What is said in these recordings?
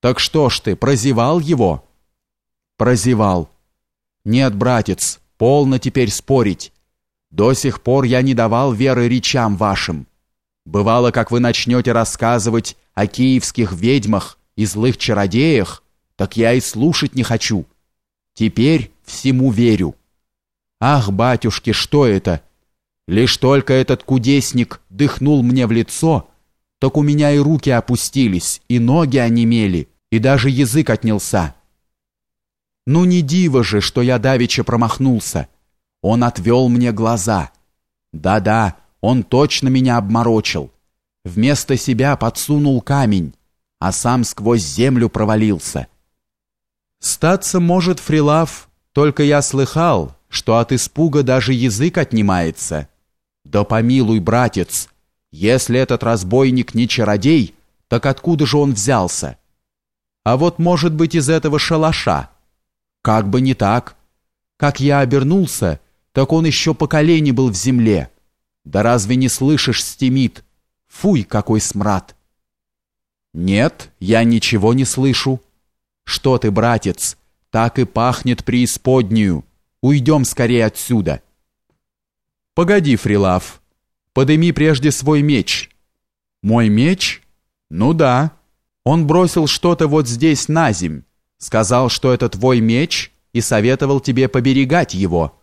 Так что ж ты, прозевал его? Прозевал. Нет, братец, полно теперь спорить. До сих пор я не давал веры речам вашим. Бывало, как вы начнете рассказывать о киевских ведьмах и злых чародеях, так я и слушать не хочу. Теперь всему верю. Ах, батюшки, что это? Лишь только этот кудесник дыхнул мне в лицо, так у меня и руки опустились, и ноги онемели, и даже язык отнялся. Ну не диво же, что я давеча промахнулся. Он отвел мне глаза. Да-да, он точно меня обморочил. Вместо себя подсунул камень, а сам сквозь землю провалился. Статься может, Фрилав, только я слыхал, что от испуга даже язык отнимается. Да помилуй, братец, если этот разбойник не чародей, так откуда же он взялся? А вот, может быть, из этого шалаша. Как бы не так. Как я обернулся, так он еще по колени был в земле. Да разве не слышишь, стемит? Фуй, какой смрад! Нет, я ничего не слышу. Что ты, братец, так и пахнет преисподнюю. Уйдем скорее отсюда. Погоди, Фрилав, подыми прежде свой меч. Мой меч? Ну да. Он бросил что-то вот здесь на земь, сказал, что это твой меч и советовал тебе поберегать его.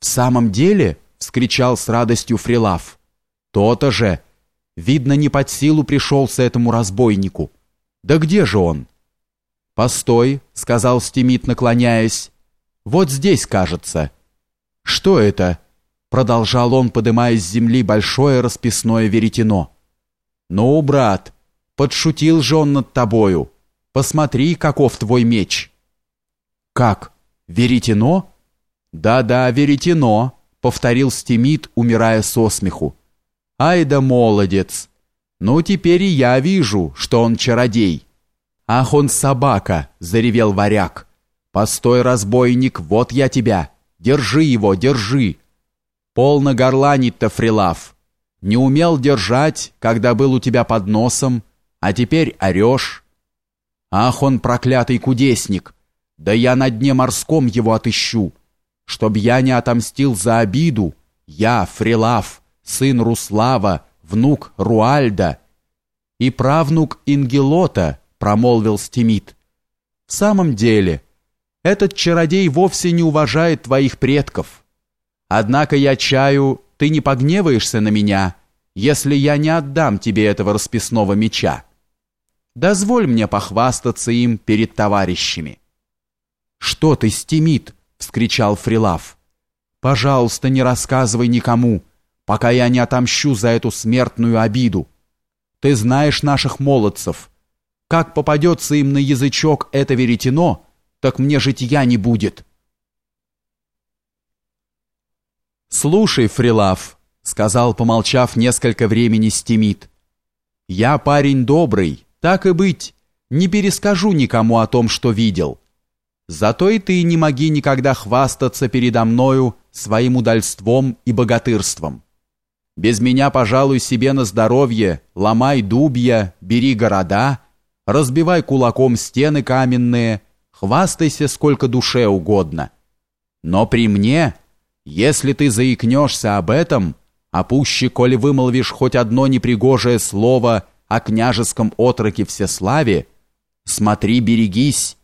В самом деле, вскричал с радостью Фрилав. То-то же. Видно, не под силу пришелся этому разбойнику. Да где же он? Постой, сказал Стимит, наклоняясь. Вот здесь, кажется. Что это? Продолжал он, подымая с земли большое расписное веретено. Ну, брат, подшутил же он над тобою. Посмотри, каков твой меч. Как? Веретено? Да-да, веретено, повторил Стимит, умирая со смеху. Ай да молодец. Ну теперь и я вижу, что он чародей. Ах, он собака, заревел варяг. Постой, разбойник, вот я тебя. Держи его, держи. Полно горланить-то, Фрилав. Не умел держать, когда был у тебя под носом, а теперь орешь. Ах, он проклятый кудесник! Да я на дне морском его отыщу. Чтоб я не отомстил за обиду, я, Фрилав, сын Руслава, внук Руальда и правнук Ингелота, промолвил Стимит. В самом деле, этот чародей вовсе не уважает твоих предков. Однако я чаю, ты не погневаешься на меня, если я не отдам тебе этого расписного меча. Дозволь мне похвастаться им перед товарищами. Что ты, стемит, вскричал Фрилав. Пожалуйста, не рассказывай никому, пока я не отомщу за эту смертную обиду. Ты знаешь наших молодцев. Как попадется им на язычок это веретено, так мне житья не будет. «Слушай, Фрилав», — сказал, помолчав несколько времени Стимит, — «я парень добрый, так и быть, не перескажу никому о том, что видел. Зато и ты не моги никогда хвастаться передо мною своим удальством и богатырством. Без меня, пожалуй, себе на здоровье, ломай дубья, бери города, разбивай кулаком стены каменные, хвастайся сколько душе угодно. Но при мне если ты заикнешься об этом, а пуще, коли вымолвишь хоть одно непригожее слово о княжеском отроке всеславе, смотри, берегись.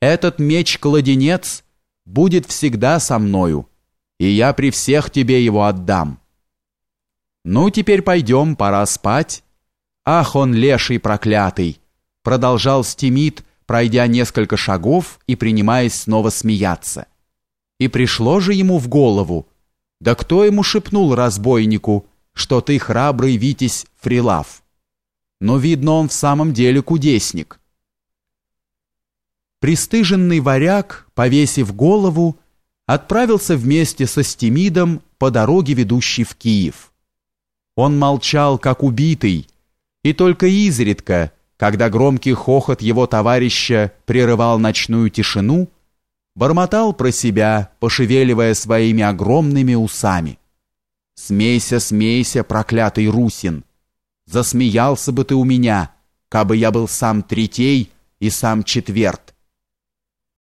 Этот меч-кладенец будет всегда со мною, и я при всех тебе его отдам. Ну, теперь пойдем, пора спать. Ах, он леший проклятый! Продолжал Стимит, пройдя несколько шагов и принимаясь снова смеяться. И пришло же ему в голову, да кто ему шепнул разбойнику, что ты храбрый Витязь Фрилав? Но, видно, он в самом деле кудесник. Пристыженный варяг, повесив голову, отправился вместе со Стемидом по дороге, ведущей в Киев. Он молчал, как убитый, и только изредка, когда громкий хохот его товарища прерывал ночную тишину, бормотал про себя, пошевеливая своими огромными усами. «Смейся, смейся, проклятый Русин! Засмеялся бы ты у меня, кабы я был сам третей и сам четверт.